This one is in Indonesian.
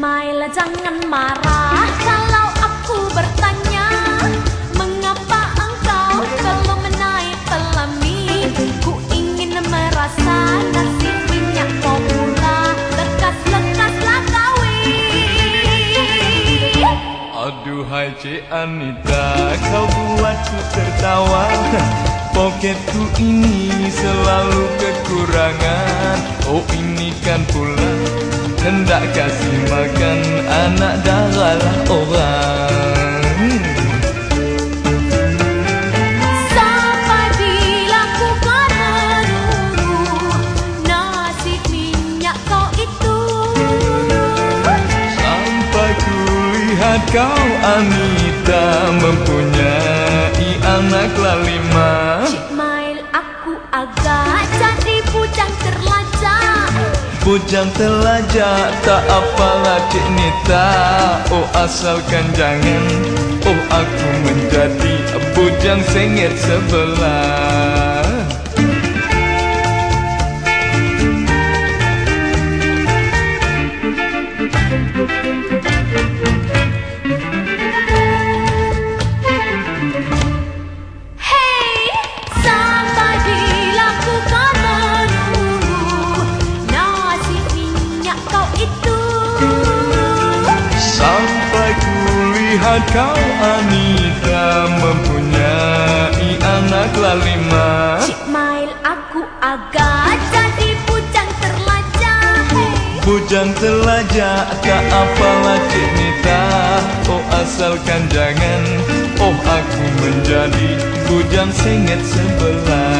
Email jangan marah kalau aku bertanya Mengapa engkau belum menaik pelami Ku ingin merasa nasi minyak pula Lekas-lekaslah kawin Aduhai Cik Anita Kau buatku tertawa. Poketku ini selalu kekurangan. Oh ini kan pula Hendak kasih makan anak darahlah orang. Sampai bila ku Nasi minyak kau itu? Sampai ku lihat kau Anita Mempunyai anak lima. Cik Mail aku agak Bujang telajak tak apalah Cik Nita. Oh asalkan jangan Oh aku menjadi bujang sengit sebelah lihat kau Anita Mempunyai anak lima Cik Mail aku agak jadi bujang terlajak Hey, Bujang telajak tak apalah Cik Nita. Oh asalkan jangan Oh aku menjadi bujang sengit sebelah